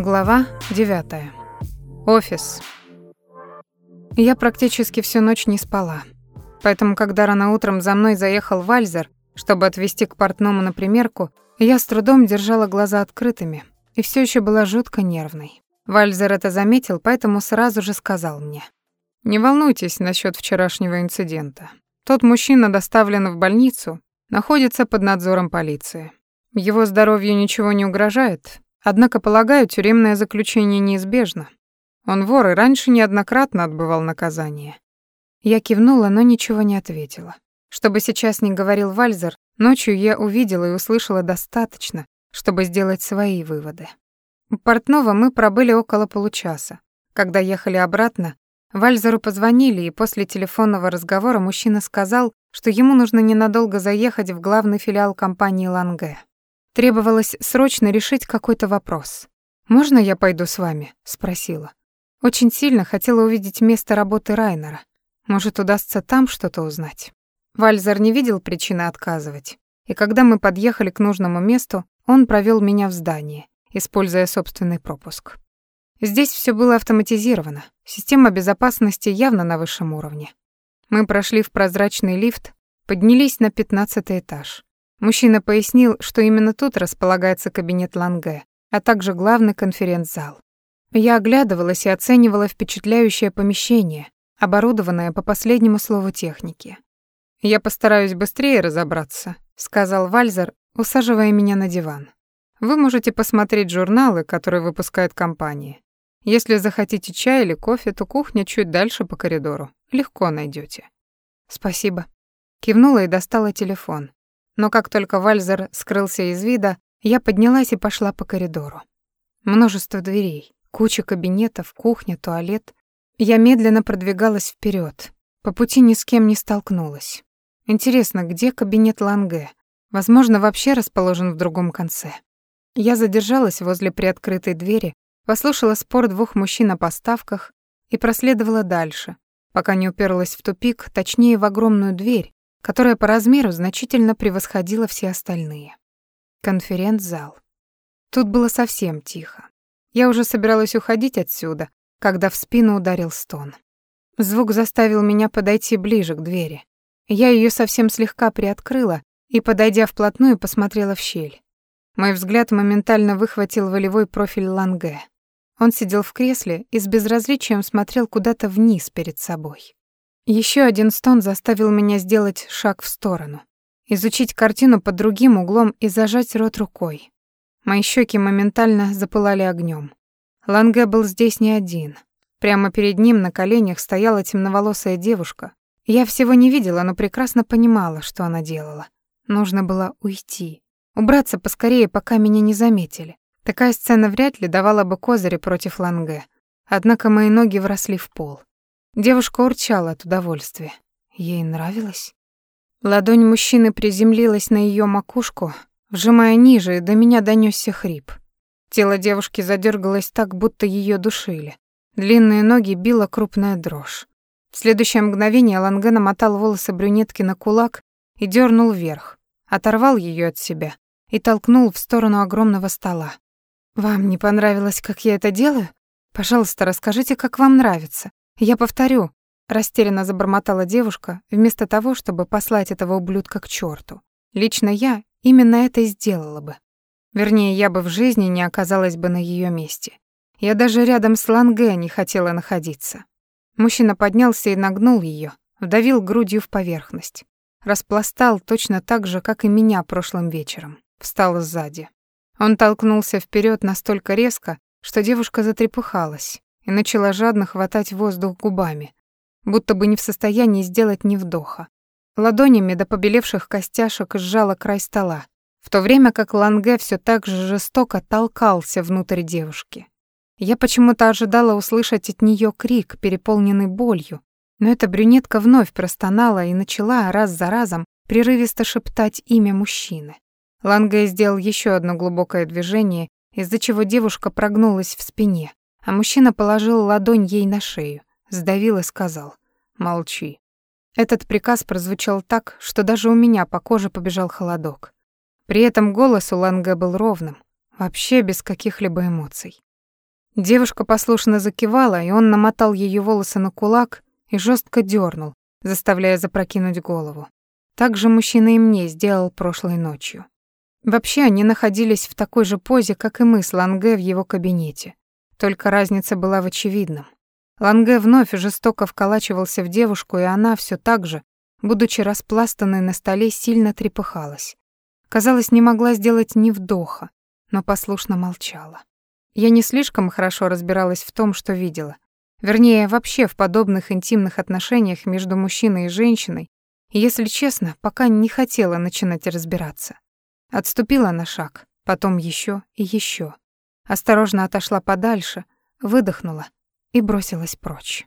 Глава 9. Офис. Я практически всю ночь не спала. Поэтому, когда рано утром за мной заехал Вальзер, чтобы отвезти к портному на примерку, я с трудом держала глаза открытыми и все еще была жутко нервной. Вальзер это заметил, поэтому сразу же сказал мне: "Не волнуйтесь насчет вчерашнего инцидента. Тот мужчина доставлен в больницу, находится под надзором полиции. Его здоровью ничего не угрожает, однако, полагаю, тюремное заключение неизбежно. Он вор и раньше неоднократно отбывал наказание. Я кивнула, но ничего не ответила. Чтобы сейчас не говорил Вальзер, ночью я увидела и услышала достаточно, чтобы сделать свои выводы. У портного мы пробыли около получаса. Когда ехали обратно, Вальзеру позвонили, и после телефонного разговора мужчина сказал, что ему нужно ненадолго заехать в главный филиал компании «Ланге». Требовалось срочно решить какой-то вопрос. «Можно я пойду с вами?» — спросила. Очень сильно хотела увидеть место работы Райнера. Может, удастся там что-то узнать. Вальзер не видел причины отказывать. И когда мы подъехали к нужному месту, он провел меня в здание, используя собственный пропуск. Здесь все было автоматизировано, система безопасности явно на высшем уровне. Мы прошли в прозрачный лифт, поднялись на пятнадцатый этаж. Мужчина пояснил, что именно тут располагается кабинет Ланге, а также главный конференц-зал. Я оглядывалась и оценивала впечатляющее помещение, оборудованное по последнему слову техники. «Я постараюсь быстрее разобраться», — сказал Вальзер, усаживая меня на диван. «Вы можете посмотреть журналы, которые выпускает компания. Если захотите чай или кофе, то кухня чуть дальше по коридору. Легко найдете. «Спасибо». Кивнула и достала телефон но как только Вальзер скрылся из вида, я поднялась и пошла по коридору. Множество дверей, куча кабинетов, кухня, туалет. Я медленно продвигалась вперед. По пути ни с кем не столкнулась. Интересно, где кабинет Ланге? Возможно, вообще расположен в другом конце. Я задержалась возле приоткрытой двери, послушала спор двух мужчин о поставках и проследовала дальше, пока не уперлась в тупик, точнее в огромную дверь, которая по размеру значительно превосходила все остальные. Конференц-зал. Тут было совсем тихо. Я уже собиралась уходить отсюда, когда в спину ударил стон. Звук заставил меня подойти ближе к двери. Я ее совсем слегка приоткрыла и, подойдя вплотную, посмотрела в щель. Мой взгляд моментально выхватил волевой профиль Ланге. Он сидел в кресле и с безразличием смотрел куда-то вниз перед собой. Еще один стон заставил меня сделать шаг в сторону, изучить картину под другим углом и зажать рот рукой. Мои щеки моментально запылали огнем. Ланге был здесь не один. Прямо перед ним на коленях стояла темноволосая девушка. Я всего не видела, но прекрасно понимала, что она делала. Нужно было уйти. Убраться поскорее, пока меня не заметили. Такая сцена вряд ли давала бы козыри против Ланге. Однако мои ноги вросли в пол. Девушка урчала от удовольствия. Ей нравилось. Ладонь мужчины приземлилась на ее макушку, вжимая ниже, до меня донесся хрип. Тело девушки задергалось так, будто ее душили. Длинные ноги била крупная дрожь. В следующее мгновение Ланге намотал волосы брюнетки на кулак и дернул вверх, оторвал ее от себя и толкнул в сторону огромного стола. «Вам не понравилось, как я это делаю? Пожалуйста, расскажите, как вам нравится. «Я повторю», — растерянно забормотала девушка, вместо того, чтобы послать этого ублюдка к чёрту. «Лично я именно это и сделала бы. Вернее, я бы в жизни не оказалась бы на её месте. Я даже рядом с Ланге не хотела находиться». Мужчина поднялся и нагнул её, вдавил грудью в поверхность. Распластал точно так же, как и меня прошлым вечером. Встал сзади. Он толкнулся вперёд настолько резко, что девушка затрепыхалась, и начала жадно хватать воздух губами, будто бы не в состоянии сделать ни вдоха. Ладонями до побелевших костяшек сжала край стола, в то время как Ланге все так же жестоко толкался внутрь девушки. Я почему-то ожидала услышать от нее крик, переполненный болью, но эта брюнетка вновь простонала и начала раз за разом прерывисто шептать имя мужчины. Ланге сделал еще одно глубокое движение, из-за чего девушка прогнулась в спине, а мужчина положил ладонь ей на шею, сдавил и сказал «Молчи». Этот приказ прозвучал так, что даже у меня по коже побежал холодок. При этом голос у Ланге был ровным, вообще без каких-либо эмоций. Девушка послушно закивала, и он намотал ее волосы на кулак и жестко дернул, заставляя запрокинуть голову. Так же мужчина и мне сделал прошлой ночью. Вообще они находились в такой же позе, как и мы с Ланге в его кабинете. Только разница была в очевидном. Ланге вновь жестоко вколачивался в девушку, и она все так же, будучи распластанной на столе, сильно трепыхалась. Казалось, не могла сделать ни вдоха, но послушно молчала. Я не слишком хорошо разбиралась в том, что видела. Вернее, вообще в подобных интимных отношениях между мужчиной и женщиной, и, если честно, пока не хотела начинать разбираться. Отступила на шаг, потом еще и еще. Осторожно отошла подальше, выдохнула и бросилась прочь.